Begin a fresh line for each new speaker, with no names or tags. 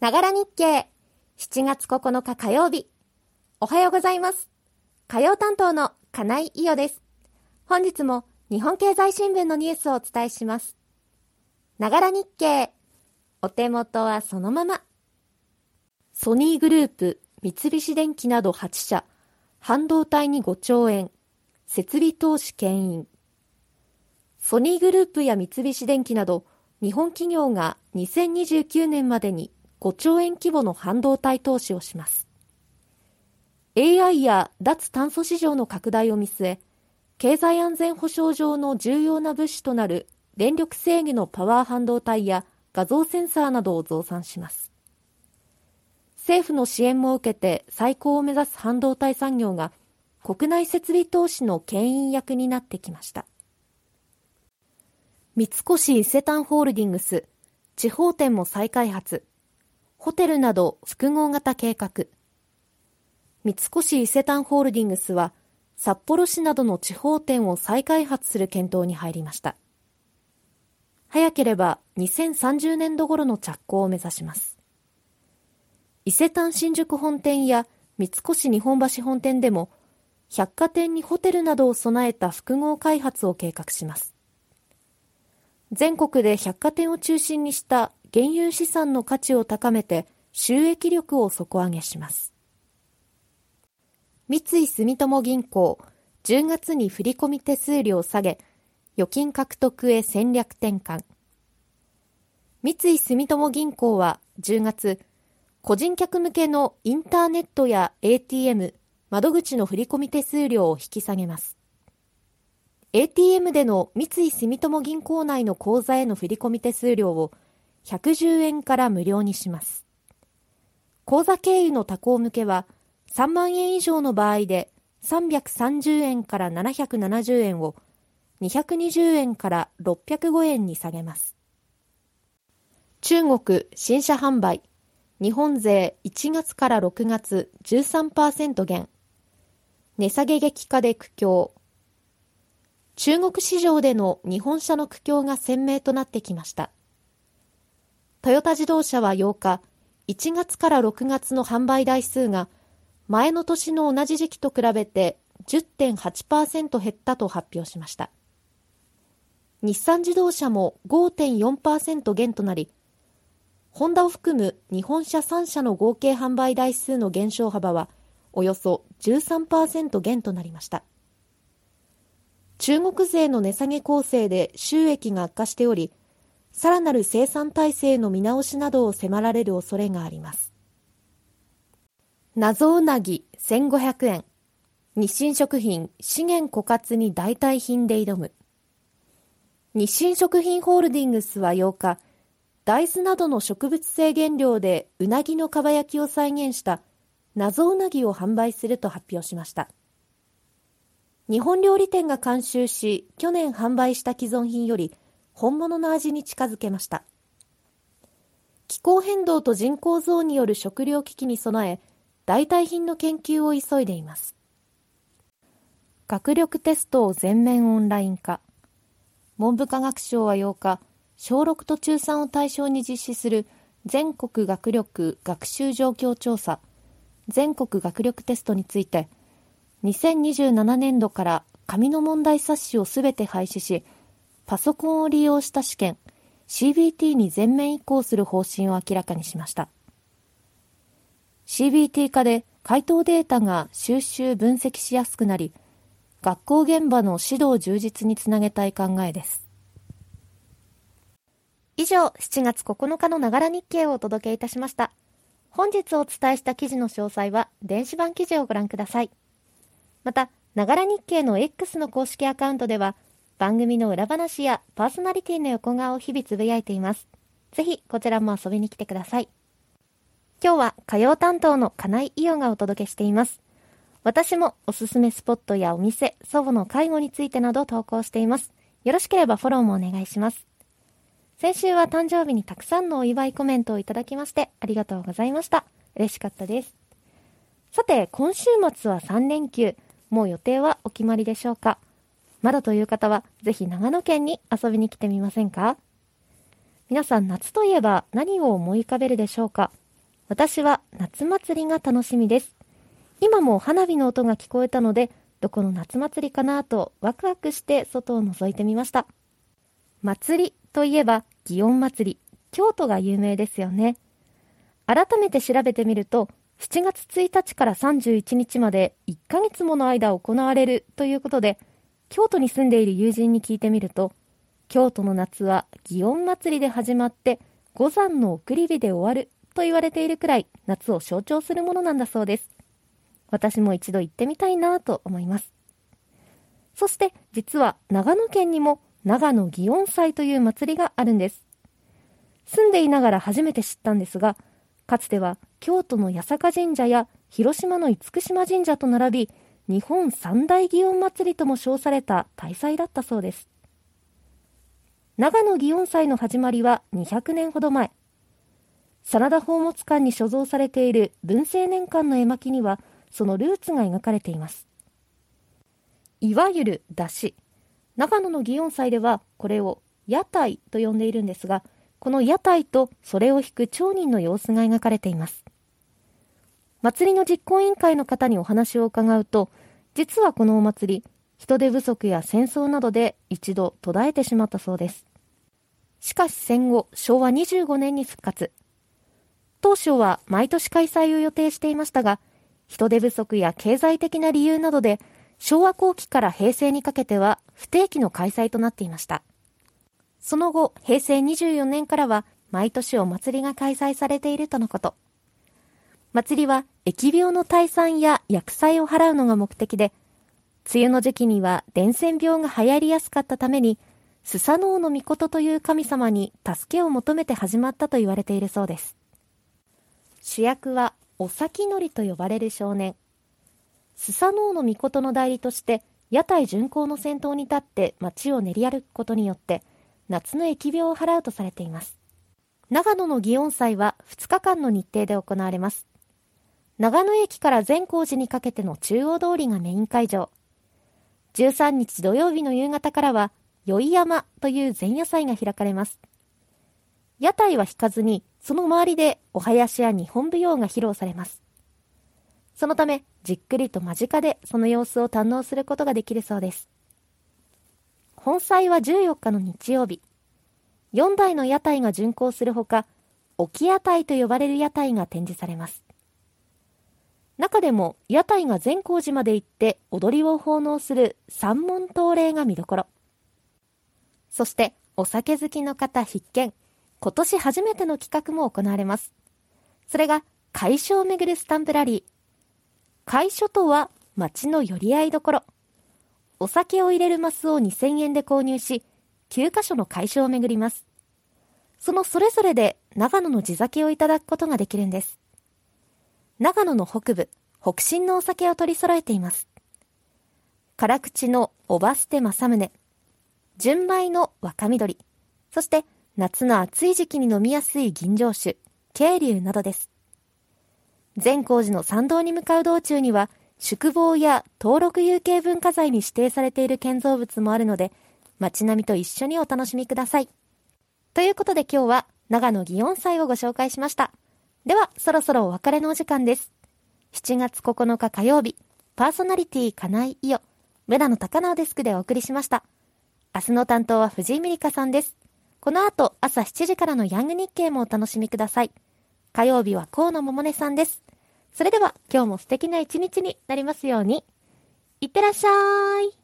ながら日経。7月9日火曜日。おはようございます。火曜担当の金井伊代です。本日も日本経済新聞のニュースをお伝えします。ながら日経。お手元はそのまま。ソニーグループ、三菱電機など8社、半導体に5兆円、設備投資牽引。ソニーグループや三菱電機など日本企業が2029年までに5兆円規模の半導体投資をします。AI や脱炭素市場の拡大を見据え、経済安全保障上の重要な物資となる電力制御のパワー半導体や画像センサーなどを増産します。政府の支援も受けて最高を目指す半導体産業が国内設備投資の牽引役になってきました。三越伊勢丹ホールディングス、地方店も再開発、ホテルなど複合型計画。三越伊勢丹ホールディングスは、札幌市などの地方店を再開発する検討に入りました。早ければ2030年度頃の着工を目指します。伊勢丹新宿本店や三越日本橋本店でも、百貨店にホテルなどを備えた複合開発を計画します。全国で百貨店を中心にした現有資産の価値を高めて収益力を底上げします。三井住友銀行、10月に振込手数料下げ、預金獲得へ戦略転換。三井住友銀行は10月、個人客向けのインターネットや ATM、窓口の振込手数料を引き下げます。ATM での三井住友銀行内の口座への振込手数料を110円から無料にします。口座経由の他行向けは3万円以上の場合で330円から770円を220円から605円に下げます。中国新車販売日本税1月から6月13%減値下げ激化で苦境中国市場での日本車の苦境が鮮明となってきました。トヨタ自動車は8日、1月から6月の販売台数が前の年の同じ時期と比べて10.8%減ったと発表しました。日産自動車も5.4%減となり、ホンダを含む日本車3社の合計販売台数の減少幅はおよそ13%減となりました。中国勢の値下げ構成で収益が悪化しており、さらなる生産体制の見直しなどを迫られる恐れがあります。謎うなぎ1500円。日清食品資源枯渇に代替品で挑む。日清食品ホールディングスは8日、大豆などの植物性原料でうなぎのかば焼きを再現した謎うなぎを販売すると発表しました。日本料理店が監修し、去年販売した既存品より本物の味に近づけました。気候変動と人口増による食糧危機に備え、代替品の研究を急いでいます。学力テストを全面オンライン化。文部科学省は8日、小6と中3を対象に実施する全国学力学習状況調査、全国学力テストについて、2027年度から紙の問題冊子をすべて廃止し、パソコンを利用した試験 CBT に全面移行する方針を明らかにしました。CBT 化で回答データが収集分析しやすくなり、学校現場の指導充実につなげたい考えです。以上、7月9日のながら日経をお届けいたしました。本日お伝えした記事の詳細は電子版記事をご覧ください。また、ながら日経の X の公式アカウントでは、番組の裏話やパーソナリティの横顔を日々つぶやいています。ぜひこちらも遊びに来てください。今日は火曜担当の金井伊代がお届けしています。私もおすすめスポットやお店、祖母の介護についてなど投稿しています。よろしければフォローもお願いします。先週は誕生日にたくさんのお祝いコメントをいただきましてありがとうございました。嬉しかったです。さて、今週末は3連休。もう予定はお決まりでしょうか？まだという方は、ぜひ長野県に遊びに来てみませんか？皆さん夏といえば何を思い浮かべるでしょうか？私は夏祭りが楽しみです。今も花火の音が聞こえたので、どこの夏祭りかなとワクワクして外を覗いてみました。祭りといえば、祇園祭り、京都が有名ですよね。改めて調べてみると、7月1日から31日まで1ヶ月もの間行われるということで、京都に住んでいる友人に聞いてみると、京都の夏は祇園祭りで始まって五山の送り火で終わると言われているくらい夏を象徴するものなんだそうです。私も一度行ってみたいなと思います。そして実は長野県にも長野祇園祭という祭りがあるんです。住んでいながら初めて知ったんですが、かつては京都の八坂神社や広島の厳島神社と並び、日本三大祇園祭とも称された大祭だったそうです。長野祇園祭の始まりは200年ほど前。真田宝物館に所蔵されている文政年間の絵巻には、そのルーツが描かれています。いわゆる出汁。長野の祇園祭ではこれを屋台と呼んでいるんですが、この屋台とそれを引く町人の様子が描かれています。祭りの実行委員会の方にお話を伺うと、実はこのお祭り、人手不足や戦争などで一度途絶えてしまったそうです。しかし戦後、昭和25年に復活。当初は毎年開催を予定していましたが、人手不足や経済的な理由などで、昭和後期から平成にかけては不定期の開催となっていました。その後、平成24年からは毎年お祭りが開催されているとのこと。祭りは疫病の退散や薬剤を払うのが目的で、梅雨の時期には伝染病が流行りやすかったために、スサノオノミコトという神様に助けを求めて始まったと言われているそうです。主役はお先乗りと呼ばれる少年。スサノオノミコトの代理として屋台巡行の先頭に立って街を練り歩くことによって、夏の疫病を払うとされています。長野の祇園祭は2日間の日程で行われます。長野駅から善光寺にかけての中央通りがメイン会場。13日土曜日の夕方からは、宵山という前夜祭が開かれます。屋台は引かずに、その周りでお囃子や日本舞踊が披露されます。そのため、じっくりと間近でその様子を堪能することができるそうです。本祭は14日の日曜日。4台の屋台が巡行するほか、沖屋台と呼ばれる屋台が展示されます。中でも屋台が善光寺まで行って踊りを奉納する三門東礼が見どころ。そしてお酒好きの方必見、今年初めての企画も行われます。それが会所をめぐるスタンプラリー。会所とは町の寄り合いどころ。お酒を入れるマスを2000円で購入し、9カ所の会所を巡ります。そのそれぞれで長野の地酒をいただくことができるんです。長野の北部、北進のお酒を取り揃えています。辛口のおばすて正宗、純米の若緑、そして夏の暑い時期に飲みやすい銀醸酒、渓流などです。善光寺の参道に向かう道中には、宿坊や登録有形文化財に指定されている建造物もあるので、街並みと一緒にお楽しみください。ということで今日は長野祇園祭をご紹介しました。では、そろそろお別れのお時間です。7月9日火曜日、パーソナリティ金井伊代、村野高直デスクでお送りしました。明日の担当は藤井美里香さんです。この後、朝7時からのヤング日経もお楽しみください。火曜日は河野桃音さんです。それでは今日も素敵な一日になりますように。いってらっしゃい。